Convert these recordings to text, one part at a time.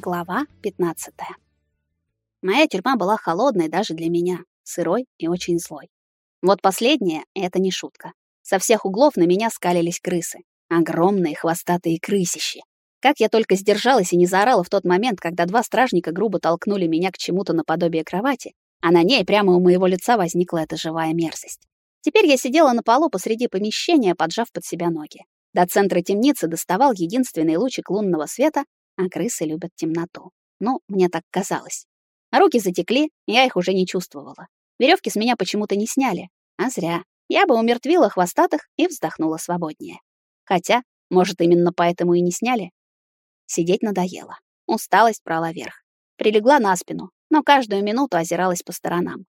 Глава 15. Моя тюрьма была холодной даже для меня, сырой и очень злой. Вот последнее — это не шутка. Со всех углов на меня скалились крысы. Огромные хвостатые крысищи. Как я только сдержалась и не заорала в тот момент, когда два стражника грубо толкнули меня к чему-то наподобие кровати, а на ней прямо у моего лица возникла эта живая мерзость. Теперь я сидела на полу посреди помещения, поджав под себя ноги. До центра темницы доставал единственный лучик лунного света, а крысы любят темноту. Ну, мне так казалось. Руки затекли, я их уже не чувствовала. Веревки с меня почему-то не сняли. А зря. Я бы умертвила хвостатых и вздохнула свободнее. Хотя, может, именно поэтому и не сняли. Сидеть надоело. Усталость брала верх. Прилегла на спину, но каждую минуту озиралась по сторонам.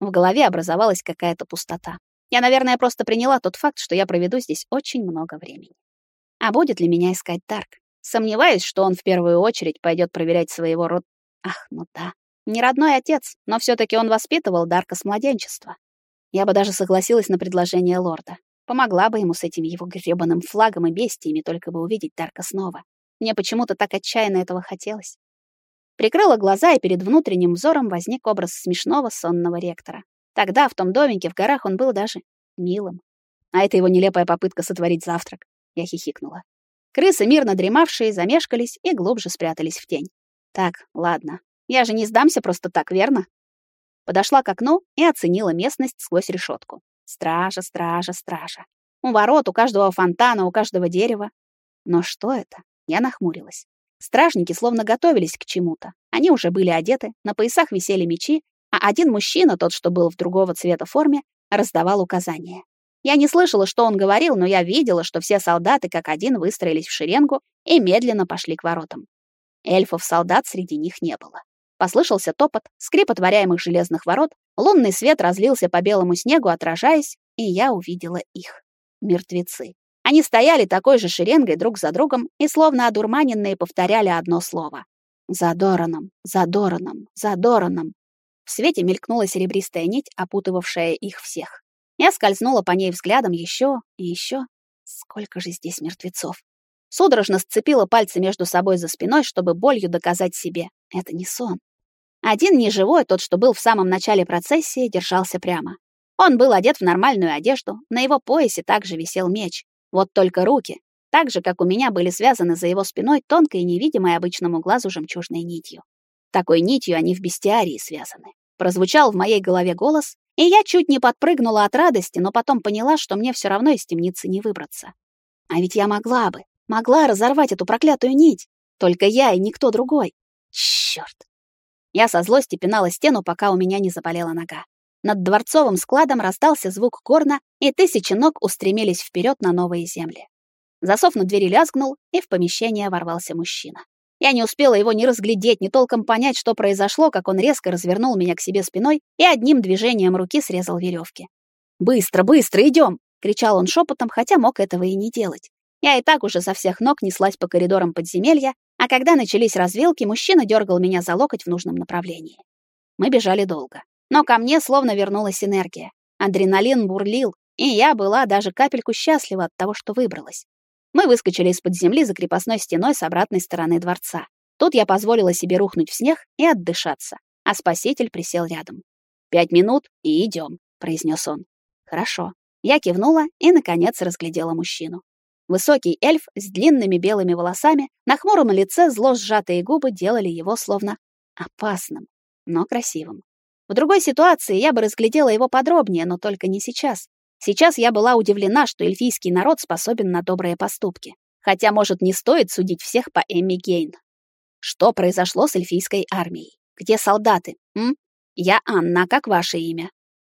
В голове образовалась какая-то пустота. Я, наверное, просто приняла тот факт, что я проведу здесь очень много времени. А будет ли меня искать Дарк? Сомневаюсь, что он в первую очередь пойдет проверять своего род... Ах, ну да. Не родной отец, но все таки он воспитывал Дарка с младенчества. Я бы даже согласилась на предложение лорда. Помогла бы ему с этим его гребаным флагом и бестиями, только бы увидеть Дарка снова. Мне почему-то так отчаянно этого хотелось. Прикрыла глаза, и перед внутренним взором возник образ смешного сонного ректора. Тогда в том домике в горах он был даже милым. А это его нелепая попытка сотворить завтрак. Я хихикнула. Крысы, мирно дремавшие, замешкались и глубже спрятались в тень. Так, ладно. Я же не сдамся просто так, верно? Подошла к окну и оценила местность сквозь решетку. Стража, стража, стража. У ворот, у каждого фонтана, у каждого дерева. Но что это? Я нахмурилась. Стражники словно готовились к чему-то. Они уже были одеты, на поясах висели мечи, а один мужчина, тот, что был в другого цвета форме, раздавал указания. Я не слышала, что он говорил, но я видела, что все солдаты как один выстроились в шеренгу и медленно пошли к воротам. Эльфов-солдат среди них не было. Послышался топот, скрип отворяемых железных ворот, лунный свет разлился по белому снегу, отражаясь, и я увидела их. Мертвецы. Они стояли такой же шеренгой друг за другом и словно одурманенные повторяли одно слово. «За Дораном, за Дораном, за Дораном». В свете мелькнула серебристая нить, опутывавшая их всех. Я скользнула по ней взглядом еще и еще. Сколько же здесь мертвецов? Судорожно сцепила пальцы между собой за спиной, чтобы болью доказать себе. Это не сон. Один неживой, тот, что был в самом начале процессии, держался прямо. Он был одет в нормальную одежду, на его поясе также висел меч. Вот только руки, так же, как у меня, были связаны за его спиной тонкой и невидимой обычному глазу жемчужной нитью. Такой нитью они в бестиарии связаны. Прозвучал в моей голове голос, и я чуть не подпрыгнула от радости, но потом поняла, что мне все равно из темницы не выбраться. А ведь я могла бы, могла разорвать эту проклятую нить. Только я и никто другой. Чёрт. Я со злости пинала стену, пока у меня не заболела нога. Над дворцовым складом раздался звук горна, и тысячи ног устремились вперед на новые земли. Засов на двери лязгнул, и в помещение ворвался мужчина. Я не успела его ни разглядеть, ни толком понять, что произошло, как он резко развернул меня к себе спиной и одним движением руки срезал веревки. «Быстро, быстро, идем!» — кричал он шепотом, хотя мог этого и не делать. Я и так уже со всех ног неслась по коридорам подземелья, а когда начались развилки, мужчина дергал меня за локоть в нужном направлении. Мы бежали долго. Но ко мне словно вернулась энергия. Адреналин бурлил, и я была даже капельку счастлива от того, что выбралась. Мы выскочили из-под земли за крепостной стеной с обратной стороны дворца. Тут я позволила себе рухнуть в снег и отдышаться, а спаситель присел рядом. «Пять минут и идем», — произнес он. «Хорошо». Я кивнула и, наконец, разглядела мужчину. Высокий эльф с длинными белыми волосами, на хмуром лице зло сжатые губы делали его словно опасным, но красивым. В другой ситуации я бы разглядела его подробнее, но только не сейчас. Сейчас я была удивлена, что эльфийский народ способен на добрые поступки. Хотя, может, не стоит судить всех по Эмми Гейн. Что произошло с эльфийской армией? Где солдаты? М? Я Анна, как ваше имя?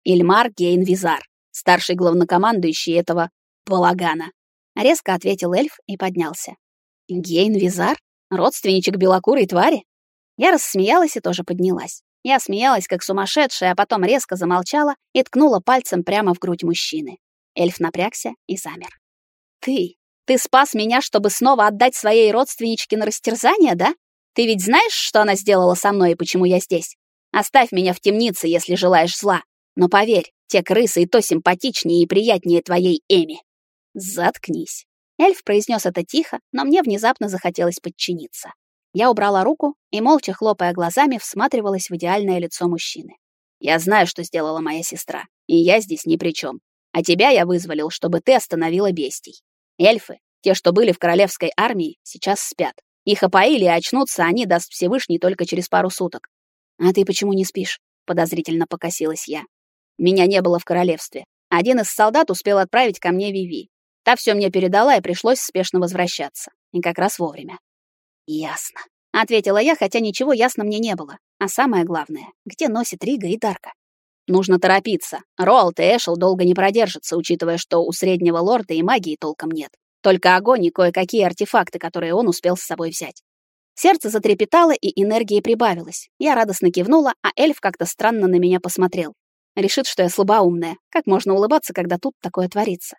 Ильмар Гейн Визар, старший главнокомандующий этого балагана. Резко ответил эльф и поднялся. Гейн Визар? Родственничек белокурой твари? Я рассмеялась и тоже поднялась. Я смеялась, как сумасшедшая, а потом резко замолчала и ткнула пальцем прямо в грудь мужчины. Эльф напрягся и замер. «Ты? Ты спас меня, чтобы снова отдать своей родственничке на растерзание, да? Ты ведь знаешь, что она сделала со мной и почему я здесь? Оставь меня в темнице, если желаешь зла. Но поверь, те крысы и то симпатичнее и приятнее твоей Эми». «Заткнись». Эльф произнес это тихо, но мне внезапно захотелось подчиниться. Я убрала руку и, молча хлопая глазами, всматривалась в идеальное лицо мужчины. «Я знаю, что сделала моя сестра, и я здесь ни при чем. А тебя я вызволил, чтобы ты остановила бестий. Эльфы, те, что были в королевской армии, сейчас спят. Их опоили, и очнутся они, даст Всевышний, только через пару суток. А ты почему не спишь? Подозрительно покосилась я. Меня не было в королевстве. Один из солдат успел отправить ко мне Виви. Та все мне передала, и пришлось спешно возвращаться. И как раз вовремя. Ясно. Ответила я, хотя ничего ясно мне не было. А самое главное, где носит Рига и Дарка? Нужно торопиться. Роалд и Эшел долго не продержатся, учитывая, что у среднего лорда и магии толком нет. Только огонь и кое-какие артефакты, которые он успел с собой взять. Сердце затрепетало, и энергии прибавилось. Я радостно кивнула, а эльф как-то странно на меня посмотрел. Решит, что я слабоумная. Как можно улыбаться, когда тут такое творится?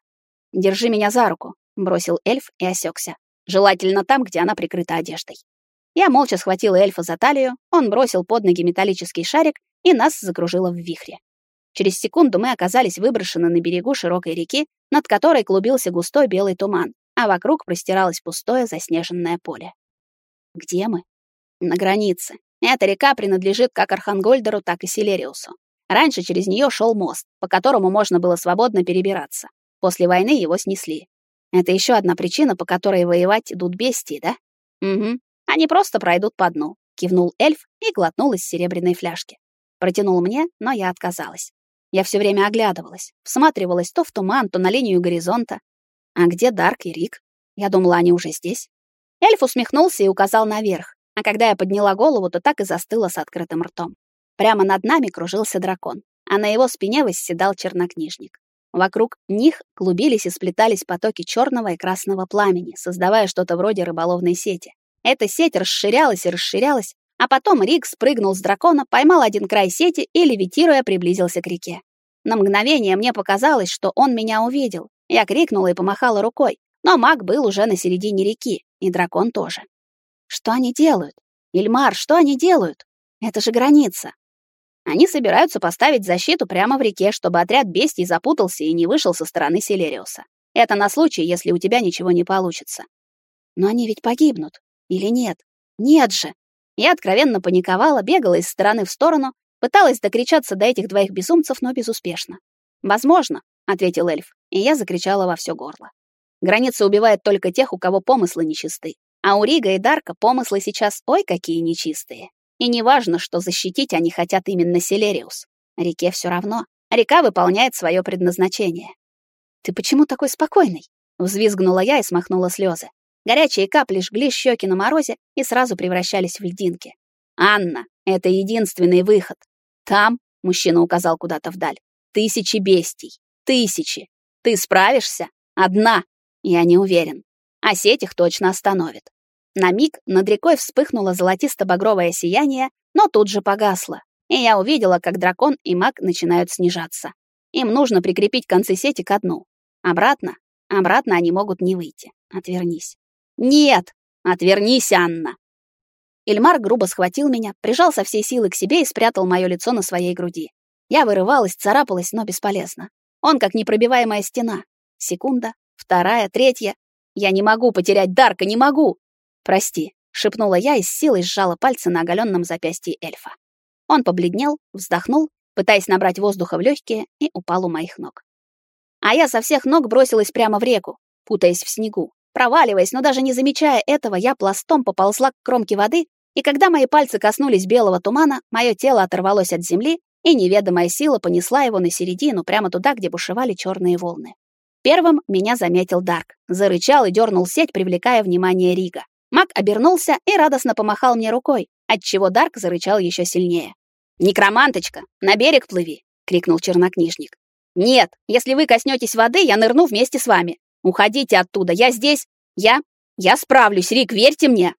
«Держи меня за руку», — бросил эльф и осекся. Желательно там, где она прикрыта одеждой. Я молча схватила эльфа за талию, он бросил под ноги металлический шарик, и нас закружило в вихре. Через секунду мы оказались выброшены на берегу широкой реки, над которой клубился густой белый туман, а вокруг простиралось пустое заснеженное поле. Где мы? На границе. Эта река принадлежит как Архангольдеру, так и Селериусу. Раньше через нее шел мост, по которому можно было свободно перебираться. После войны его снесли. Это еще одна причина, по которой воевать идут бестии, да? Угу. Они просто пройдут по дну. Кивнул эльф и глотнул из серебряной фляжки. Протянул мне, но я отказалась. Я все время оглядывалась, всматривалась то в туман, то на линию горизонта. А где Дарк и Рик? Я думала, они уже здесь. Эльф усмехнулся и указал наверх, а когда я подняла голову, то так и застыла с открытым ртом. Прямо над нами кружился дракон, а на его спине восседал чернокнижник. Вокруг них клубились и сплетались потоки черного и красного пламени, создавая что-то вроде рыболовной сети. Эта сеть расширялась и расширялась, а потом Рик спрыгнул с дракона, поймал один край сети и, левитируя, приблизился к реке. На мгновение мне показалось, что он меня увидел. Я крикнула и помахала рукой, но маг был уже на середине реки, и дракон тоже. Что они делают? Ильмар, что они делают? Это же граница. Они собираются поставить защиту прямо в реке, чтобы отряд бестий запутался и не вышел со стороны Селериуса. Это на случай, если у тебя ничего не получится. Но они ведь погибнут. Или нет? Нет же. Я откровенно паниковала, бегала из стороны в сторону, пыталась докричаться до этих двоих безумцев, но безуспешно. «Возможно», — ответил эльф, и я закричала во все горло. Граница убивает только тех, у кого помыслы нечисты. А у Рига и Дарка помыслы сейчас ой какие нечистые. И не важно, что защитить они хотят именно Селериус. Реке все равно. Река выполняет свое предназначение. «Ты почему такой спокойный?» Взвизгнула я и смахнула слезы. Горячие капли жгли щеки на морозе и сразу превращались в льдинки. «Анна, это единственный выход. Там, — мужчина указал куда-то вдаль, — тысячи бестий. Тысячи. Ты справишься? Одна. Я не уверен. А сеть их точно остановит. На миг над рекой вспыхнуло золотисто-багровое сияние, но тут же погасло. И я увидела, как дракон и маг начинают снижаться. Им нужно прикрепить концы сети к дну. Обратно? Обратно они могут не выйти. Отвернись. «Нет! Отвернись, Анна!» Ильмар грубо схватил меня, прижал со всей силы к себе и спрятал мое лицо на своей груди. Я вырывалась, царапалась, но бесполезно. Он как непробиваемая стена. Секунда, вторая, третья. Я не могу потерять Дарка, не могу! Прости, шепнула я и с силой сжала пальцы на оголенном запястье эльфа. Он побледнел, вздохнул, пытаясь набрать воздуха в легкие, и упал у моих ног. А я со всех ног бросилась прямо в реку, путаясь в снегу. Проваливаясь, но даже не замечая этого, я пластом поползла к кромке воды, и когда мои пальцы коснулись белого тумана, мое тело оторвалось от земли, и неведомая сила понесла его на середину, прямо туда, где бушевали черные волны. Первым меня заметил Дарк, зарычал и дернул сеть, привлекая внимание Рига. Маг обернулся и радостно помахал мне рукой, отчего Дарк зарычал еще сильнее. «Некроманточка, на берег плыви!» — крикнул чернокнижник. «Нет, если вы коснетесь воды, я нырну вместе с вами. Уходите оттуда, я здесь. Я... Я справлюсь, Рик, верьте мне!»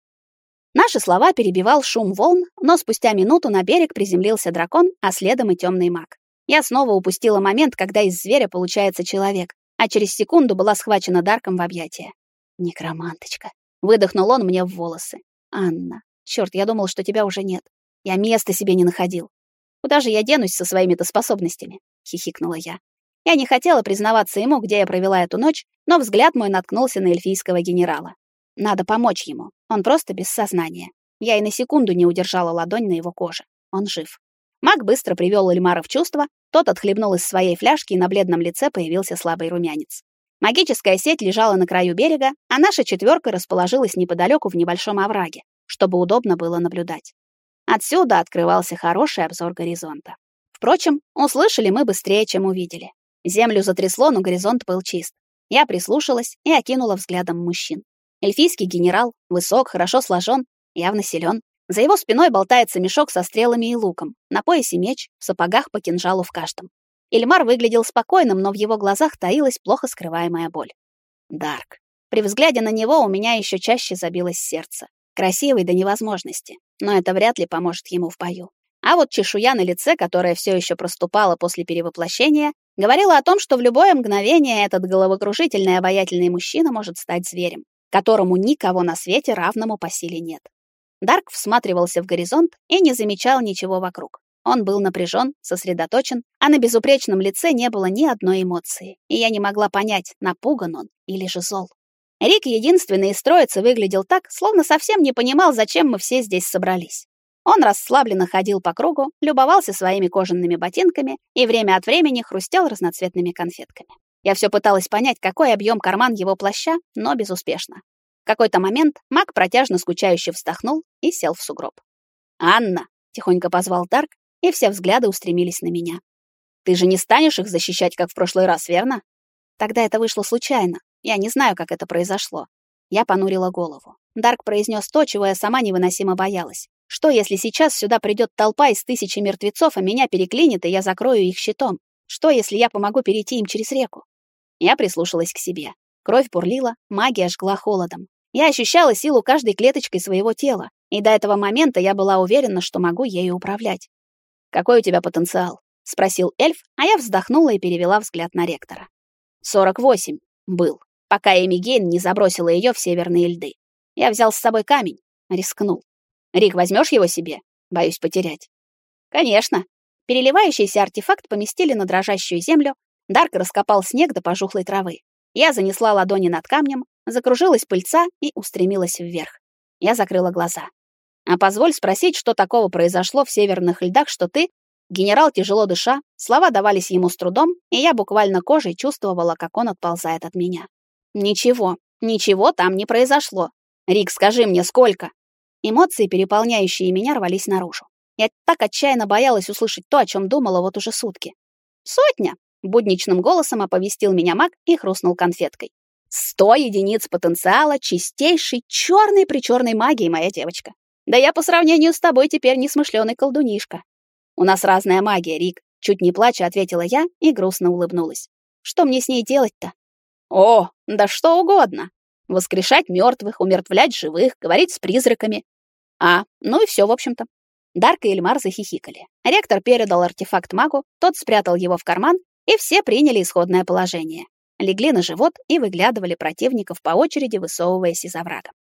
Наши слова перебивал шум волн, но спустя минуту на берег приземлился дракон, а следом и темный маг. Я снова упустила момент, когда из зверя получается человек, а через секунду была схвачена Дарком в объятия. «Некроманточка!» — выдохнул он мне в волосы. «Анна, черт, я думал, что тебя уже нет. Я места себе не находил. Куда же я денусь со своими-то способностями?» — хихикнула я. Я не хотела признаваться ему, где я провела эту ночь, но взгляд мой наткнулся на эльфийского генерала. Надо помочь ему. Он просто без сознания. Я и на секунду не удержала ладонь на его коже. Он жив. Маг быстро привел Эльмара в чувство, тот отхлебнул из своей фляжки, и на бледном лице появился слабый румянец. Магическая сеть лежала на краю берега, а наша четверка расположилась неподалеку в небольшом овраге, чтобы удобно было наблюдать. Отсюда открывался хороший обзор горизонта. Впрочем, услышали мы быстрее, чем увидели. Землю затрясло, но горизонт был чист. Я прислушалась и окинула взглядом мужчин. Эльфийский генерал, высок, хорошо сложен, явно силен. За его спиной болтается мешок со стрелами и луком, на поясе меч, в сапогах по кинжалу в каждом. Ильмар выглядел спокойным, но в его глазах таилась плохо скрываемая боль. Дарк. При взгляде на него у меня еще чаще забилось сердце. Красивый до невозможности, но это вряд ли поможет ему в бою. А вот чешуя на лице, которая все еще проступала после перевоплощения, говорила о том, что в любое мгновение этот головокружительный обаятельный мужчина может стать зверем, которому никого на свете равному по силе нет. Дарк всматривался в горизонт и не замечал ничего вокруг. Он был напряжен, сосредоточен, а на безупречном лице не было ни одной эмоции, и я не могла понять, напуган он или же зол. Рик, единственный из троицы, выглядел так, словно совсем не понимал, зачем мы все здесь собрались. Он расслабленно ходил по кругу, любовался своими кожаными ботинками и время от времени хрустел разноцветными конфетками. Я все пыталась понять, какой объем карман его плаща, но безуспешно. В какой-то момент маг протяжно скучающе вздохнул и сел в сугроб. «Анна!» — тихонько позвал Дарк, и все взгляды устремились на меня. «Ты же не станешь их защищать, как в прошлый раз, верно?» Тогда это вышло случайно. Я не знаю, как это произошло. Я понурила голову. Дарк произнес то, чего я сама невыносимо боялась. Что, если сейчас сюда придет толпа из тысячи мертвецов, а меня переклинит, и я закрою их щитом? Что, если я помогу перейти им через реку? Я прислушалась к себе. Кровь бурлила, магия жгла холодом. Я ощущала силу каждой клеточкой своего тела, и до этого момента я была уверена, что могу ею управлять. «Какой у тебя потенциал?» — спросил эльф, а я вздохнула и перевела взгляд на ректора. «Сорок восемь. Был. Пока Эмигейн не забросила ее в северные льды. Я взял с собой камень. Рискнул. Рик, возьмешь его себе? Боюсь потерять. Конечно. Переливающийся артефакт поместили на дрожащую землю. Дарк раскопал снег до пожухлой травы. Я занесла ладони над камнем, закружилась пыльца и устремилась вверх. Я закрыла глаза. А позволь спросить, что такого произошло в северных льдах, что ты, генерал тяжело дыша, слова давались ему с трудом, и я буквально кожей чувствовала, как он отползает от меня. Ничего, ничего там не произошло. Рик, скажи мне, сколько? Эмоции, переполняющие меня, рвались наружу. Я так отчаянно боялась услышать то, о чем думала вот уже сутки. «Сотня!» — будничным голосом оповестил меня маг и хрустнул конфеткой. «Сто единиц потенциала чистейшей черной-причерной магии, моя девочка. Да я по сравнению с тобой теперь не смышленый колдунишка. У нас разная магия, Рик», — чуть не плача ответила я и грустно улыбнулась. «Что мне с ней делать-то?» «О, да что угодно. Воскрешать мертвых, умертвлять живых, говорить с призраками, а, ну и все, в общем-то. Дарк и Эльмар захихикали. Ректор передал артефакт магу, тот спрятал его в карман, и все приняли исходное положение. Легли на живот и выглядывали противников по очереди, высовываясь из оврага.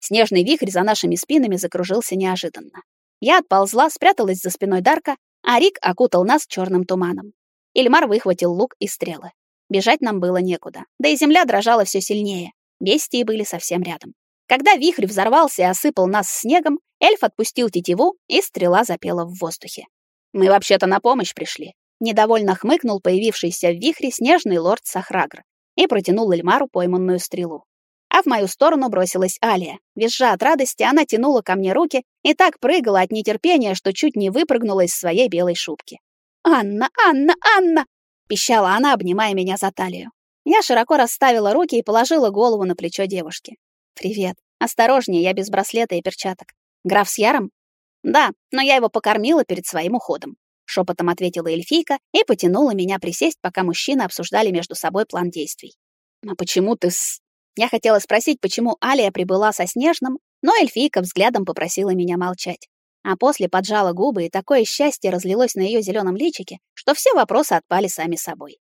Снежный вихрь за нашими спинами закружился неожиданно. Я отползла, спряталась за спиной Дарка, а Рик окутал нас черным туманом. Ильмар выхватил лук и стрелы. Бежать нам было некуда, да и земля дрожала все сильнее. Бестии были совсем рядом. Когда вихрь взорвался и осыпал нас снегом, эльф отпустил тетиву, и стрела запела в воздухе. «Мы вообще-то на помощь пришли», — недовольно хмыкнул появившийся в вихре снежный лорд Сахрагр и протянул Эльмару пойманную стрелу. А в мою сторону бросилась Алия. Визжа от радости, она тянула ко мне руки и так прыгала от нетерпения, что чуть не выпрыгнула из своей белой шубки. «Анна, Анна, Анна!» — пищала она, обнимая меня за талию. Я широко расставила руки и положила голову на плечо девушки. «Привет. Осторожнее, я без браслета и перчаток. Граф с Яром?» «Да, но я его покормила перед своим уходом», — шепотом ответила эльфийка и потянула меня присесть, пока мужчины обсуждали между собой план действий. «А почему ты с...» Я хотела спросить, почему Алия прибыла со Снежным, но эльфийка взглядом попросила меня молчать. А после поджала губы, и такое счастье разлилось на ее зеленом личике, что все вопросы отпали сами собой.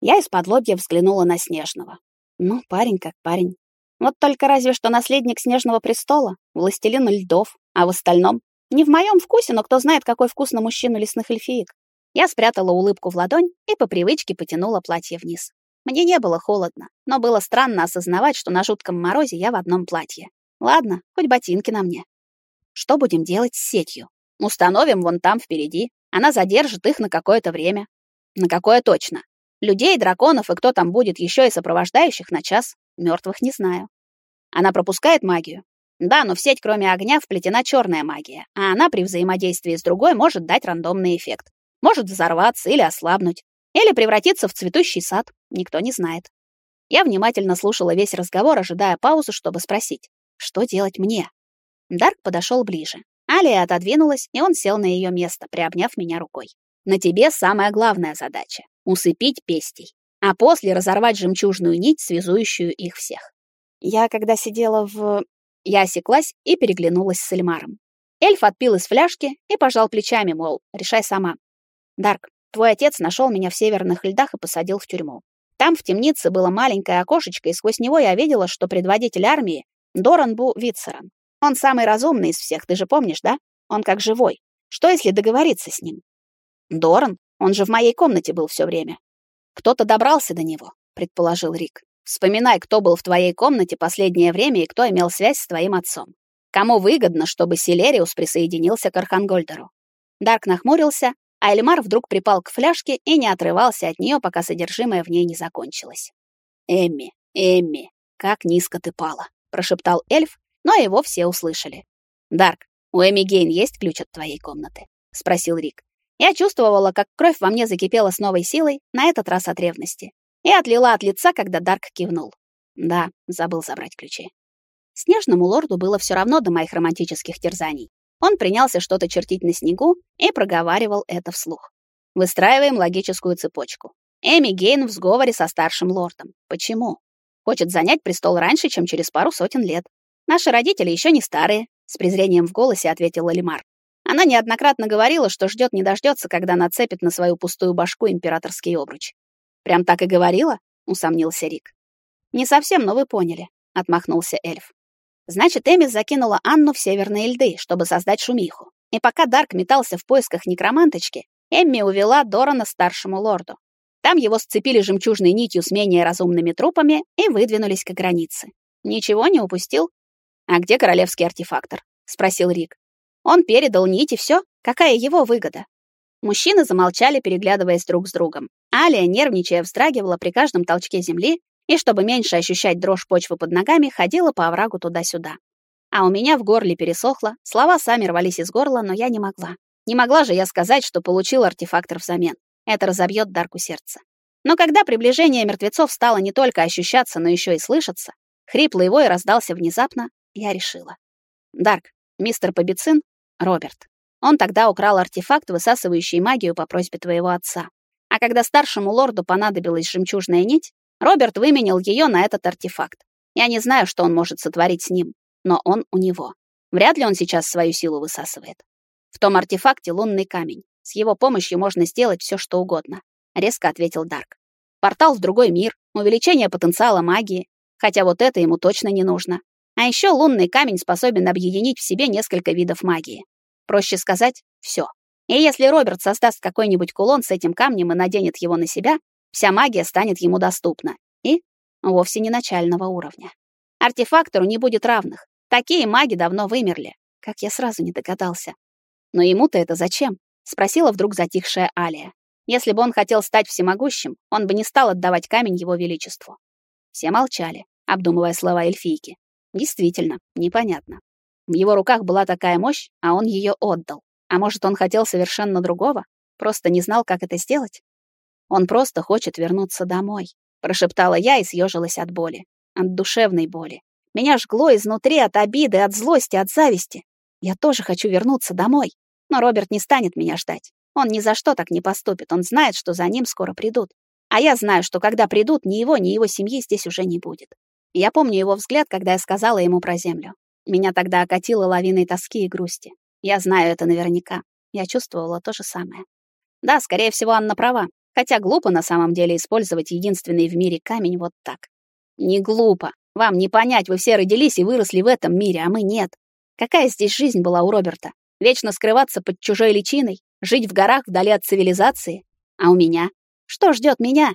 Я из-под лобья взглянула на Снежного. Ну, парень как парень. Вот только разве что наследник Снежного престола, властелин льдов, а в остальном не в моем вкусе, но кто знает, какой вкус на мужчину лесных эльфиек. Я спрятала улыбку в ладонь и по привычке потянула платье вниз. Мне не было холодно, но было странно осознавать, что на жутком морозе я в одном платье. Ладно, хоть ботинки на мне. Что будем делать с сетью? Установим вон там впереди. Она задержит их на какое-то время. На какое точно? Людей, драконов и кто там будет еще и сопровождающих на час. Мертвых не знаю. Она пропускает магию? Да, но в сеть кроме огня вплетена черная магия, а она при взаимодействии с другой может дать рандомный эффект. Может взорваться или ослабнуть, или превратиться в цветущий сад, никто не знает. Я внимательно слушала весь разговор, ожидая паузы, чтобы спросить, что делать мне. Дарк подошел ближе. Алия отодвинулась, и он сел на ее место, приобняв меня рукой. На тебе самая главная задача — усыпить пестей, а после разорвать жемчужную нить, связующую их всех. Я, когда сидела в... Я осеклась и переглянулась с Эльмаром. Эльф отпил из фляжки и пожал плечами, мол, решай сама. Дарк, твой отец нашел меня в северных льдах и посадил в тюрьму. Там в темнице было маленькое окошечко, и сквозь него я видела, что предводитель армии — Доранбу Витцеран. Он самый разумный из всех, ты же помнишь, да? Он как живой. Что, если договориться с ним? Доран? Он же в моей комнате был все время. Кто-то добрался до него, предположил Рик. Вспоминай, кто был в твоей комнате последнее время и кто имел связь с твоим отцом. Кому выгодно, чтобы Селериус присоединился к Архангольдеру? Дарк нахмурился, а вдруг припал к фляжке и не отрывался от нее, пока содержимое в ней не закончилось. «Эмми, Эмми, как низко ты пала!» — прошептал эльф, но его все услышали. «Дарк, у Эми Гейн есть ключ от твоей комнаты?» — спросил Рик. Я чувствовала, как кровь во мне закипела с новой силой, на этот раз от ревности, и отлила от лица, когда Дарк кивнул. Да, забыл забрать ключи. Снежному лорду было все равно до моих романтических терзаний. Он принялся что-то чертить на снегу и проговаривал это вслух. Выстраиваем логическую цепочку. Эми Гейн в сговоре со старшим лордом. Почему? Хочет занять престол раньше, чем через пару сотен лет. Наши родители еще не старые, с презрением в голосе ответил Лимар. Она неоднократно говорила, что ждет не дождется, когда нацепит на свою пустую башку императорский обруч. Прям так и говорила? усомнился Рик. Не совсем, но вы поняли, отмахнулся эльф. Значит, Эми закинула Анну в северные льды, чтобы создать шумиху. И пока Дарк метался в поисках некроманточки, Эмми увела Дорана старшему лорду. Там его сцепили жемчужной нитью с менее разумными трупами и выдвинулись к границе. Ничего не упустил, «А где королевский артефактор?» — спросил Рик. «Он передал нить и все. Какая его выгода?» Мужчины замолчали, переглядываясь друг с другом. Алия, нервничая, вздрагивала при каждом толчке земли и, чтобы меньше ощущать дрожь почвы под ногами, ходила по оврагу туда-сюда. А у меня в горле пересохло, слова сами рвались из горла, но я не могла. Не могла же я сказать, что получил артефактор взамен. Это разобьет Дарку сердце. Но когда приближение мертвецов стало не только ощущаться, но еще и слышаться, хриплый вой раздался внезапно, я решила. Дарк, мистер Побицин, Роберт. Он тогда украл артефакт, высасывающий магию по просьбе твоего отца. А когда старшему лорду понадобилась жемчужная нить, Роберт выменял ее на этот артефакт. Я не знаю, что он может сотворить с ним, но он у него. Вряд ли он сейчас свою силу высасывает. В том артефакте лунный камень. С его помощью можно сделать все, что угодно, резко ответил Дарк. Портал в другой мир, увеличение потенциала магии, хотя вот это ему точно не нужно. А еще лунный камень способен объединить в себе несколько видов магии. Проще сказать, все. И если Роберт создаст какой-нибудь кулон с этим камнем и наденет его на себя, вся магия станет ему доступна. И вовсе не начального уровня. Артефактору не будет равных. Такие маги давно вымерли. Как я сразу не догадался. Но ему-то это зачем? Спросила вдруг затихшая Алия. Если бы он хотел стать всемогущим, он бы не стал отдавать камень его величеству. Все молчали, обдумывая слова эльфийки. Действительно, непонятно. В его руках была такая мощь, а он ее отдал. А может, он хотел совершенно другого? Просто не знал, как это сделать? Он просто хочет вернуться домой, прошептала я и съежилась от боли, от душевной боли. Меня жгло изнутри от обиды, от злости, от зависти. Я тоже хочу вернуться домой, но Роберт не станет меня ждать. Он ни за что так не поступит. Он знает, что за ним скоро придут. А я знаю, что когда придут, ни его, ни его семьи здесь уже не будет. Я помню его взгляд, когда я сказала ему про землю. Меня тогда окатило лавиной тоски и грусти. Я знаю это наверняка. Я чувствовала то же самое. Да, скорее всего, Анна права. Хотя глупо на самом деле использовать единственный в мире камень вот так. Не глупо. Вам не понять, вы все родились и выросли в этом мире, а мы нет. Какая здесь жизнь была у Роберта? Вечно скрываться под чужой личиной, жить в горах вдали от цивилизации. А у меня? Что ждет меня?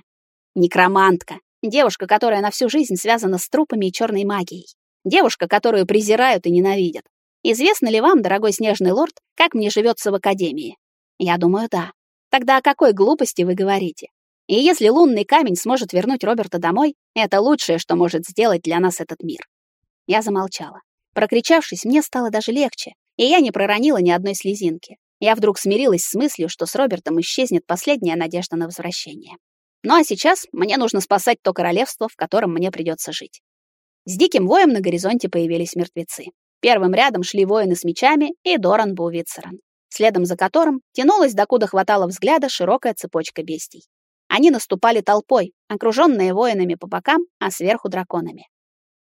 Некромантка, Девушка, которая на всю жизнь связана с трупами и черной магией. Девушка, которую презирают и ненавидят. Известно ли вам, дорогой снежный лорд, как мне живется в академии? Я думаю, да. Тогда о какой глупости вы говорите? И если лунный камень сможет вернуть Роберта домой, это лучшее, что может сделать для нас этот мир. Я замолчала. Прокричавшись, мне стало даже легче, и я не проронила ни одной слезинки. Я вдруг смирилась с мыслью, что с Робертом исчезнет последняя надежда на возвращение. Ну а сейчас мне нужно спасать то королевство, в котором мне придется жить. С диким воем на горизонте появились мертвецы. Первым рядом шли воины с мечами и Доран Бувицеран, следом за которым тянулась, докуда хватало взгляда, широкая цепочка бестий. Они наступали толпой, окруженные воинами по бокам, а сверху драконами.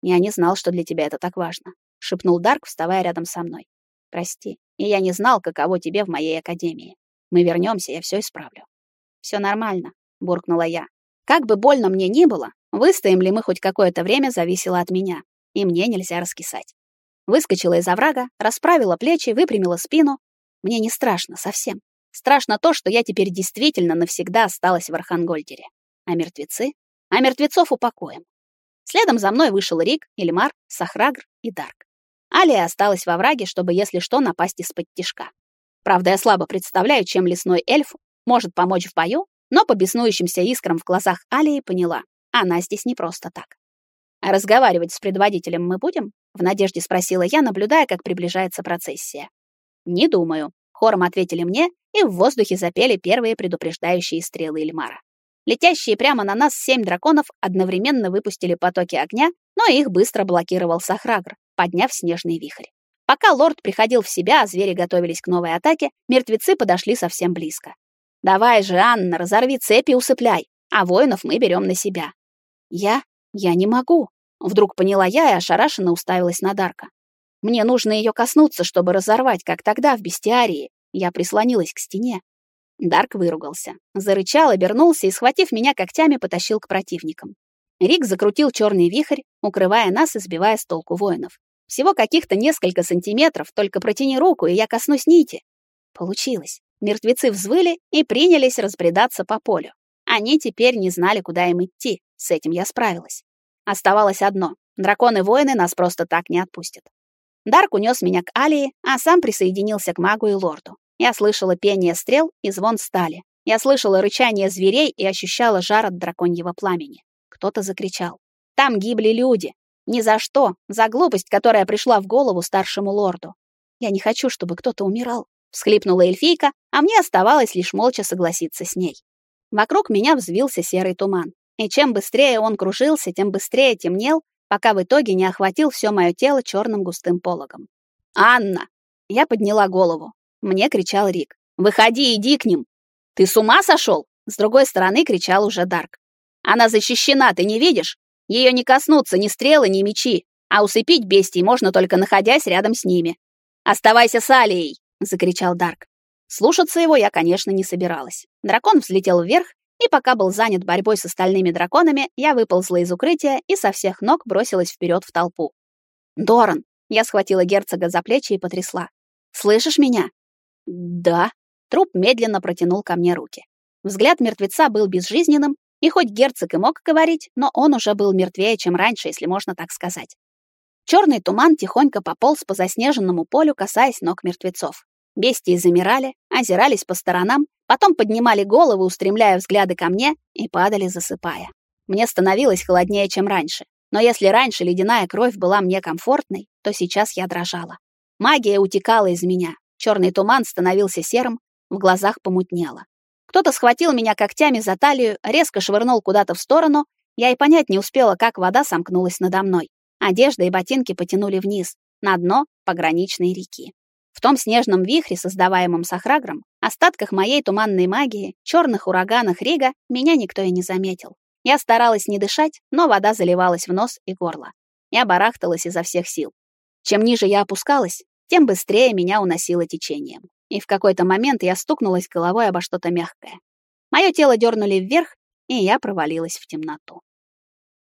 «Я не знал, что для тебя это так важно», — шепнул Дарк, вставая рядом со мной. «Прости, и я не знал, каково тебе в моей академии. Мы вернемся, я все исправлю». Все нормально», — буркнула я. «Как бы больно мне ни было, выстоим ли мы хоть какое-то время зависело от меня, и мне нельзя раскисать». Выскочила из оврага, расправила плечи, выпрямила спину. Мне не страшно совсем. Страшно то, что я теперь действительно навсегда осталась в Архангольдере. А мертвецы? А мертвецов упокоим. Следом за мной вышел Рик, Эльмар, Сахрагр и Дарк. Алия осталась во враге, чтобы, если что, напасть из-под тишка. Правда, я слабо представляю, чем лесной эльф может помочь в бою, но по беснующимся искрам в глазах Алии поняла, она здесь не просто так. А разговаривать с предводителем мы будем? В надежде спросила я, наблюдая, как приближается процессия. Не думаю, хором ответили мне, и в воздухе запели первые предупреждающие стрелы Эльмара. Летящие прямо на нас семь драконов одновременно выпустили потоки огня, но их быстро блокировал Сахрагр, подняв снежный вихрь. Пока лорд приходил в себя, а звери готовились к новой атаке, мертвецы подошли совсем близко. «Давай же, Анна, разорви цепи усыпляй, а воинов мы берем на себя». «Я? Я не могу», — вдруг поняла я и ошарашенно уставилась на Дарка. «Мне нужно ее коснуться, чтобы разорвать, как тогда в бестиарии». Я прислонилась к стене. Дарк выругался, зарычал, обернулся и, схватив меня когтями, потащил к противникам. Рик закрутил черный вихрь, укрывая нас и сбивая с толку воинов. Всего каких-то несколько сантиметров, только протяни руку, и я коснусь нити. Получилось. Мертвецы взвыли и принялись разбредаться по полю. Они теперь не знали, куда им идти. С этим я справилась. Оставалось одно. Драконы-воины нас просто так не отпустят. Дарк унес меня к Алии, а сам присоединился к магу и лорду. Я слышала пение стрел и звон стали. Я слышала рычание зверей и ощущала жар от драконьего пламени. Кто-то закричал. Там гибли люди. Ни за что, за глупость, которая пришла в голову старшему лорду. Я не хочу, чтобы кто-то умирал, всхлипнула эльфийка, а мне оставалось лишь молча согласиться с ней. Вокруг меня взвился серый туман, и чем быстрее он кружился, тем быстрее темнел, пока в итоге не охватил все мое тело черным густым пологом. «Анна!» Я подняла голову. Мне кричал Рик. «Выходи, иди к ним!» «Ты с ума сошел?» С другой стороны кричал уже Дарк. «Она защищена, ты не видишь? Ее не коснутся ни стрелы, ни мечи, а усыпить бестий можно только находясь рядом с ними. «Оставайся с Алией!» — закричал Дарк. Слушаться его я, конечно, не собиралась. Дракон взлетел вверх, и пока был занят борьбой с остальными драконами, я выползла из укрытия и со всех ног бросилась вперед в толпу. «Доран!» — я схватила герцога за плечи и потрясла. «Слышишь меня?» «Да». Труп медленно протянул ко мне руки. Взгляд мертвеца был безжизненным, и хоть герцог и мог говорить, но он уже был мертвее, чем раньше, если можно так сказать. Черный туман тихонько пополз по заснеженному полю, касаясь ног мертвецов. Бестии замирали, озирались по сторонам, потом поднимали головы, устремляя взгляды ко мне, и падали, засыпая. Мне становилось холоднее, чем раньше. Но если раньше ледяная кровь была мне комфортной, то сейчас я дрожала. Магия утекала из меня, Черный туман становился серым, в глазах помутнело. Кто-то схватил меня когтями за талию, резко швырнул куда-то в сторону. Я и понять не успела, как вода сомкнулась надо мной. Одежда и ботинки потянули вниз, на дно пограничной реки. В том снежном вихре, создаваемом Сахрагром, остатках моей туманной магии, черных ураганах Рига, меня никто и не заметил. Я старалась не дышать, но вода заливалась в нос и горло. Я барахталась изо всех сил. Чем ниже я опускалась, тем быстрее меня уносило течением. И в какой-то момент я стукнулась головой обо что-то мягкое. Мое тело дернули вверх, и я провалилась в темноту.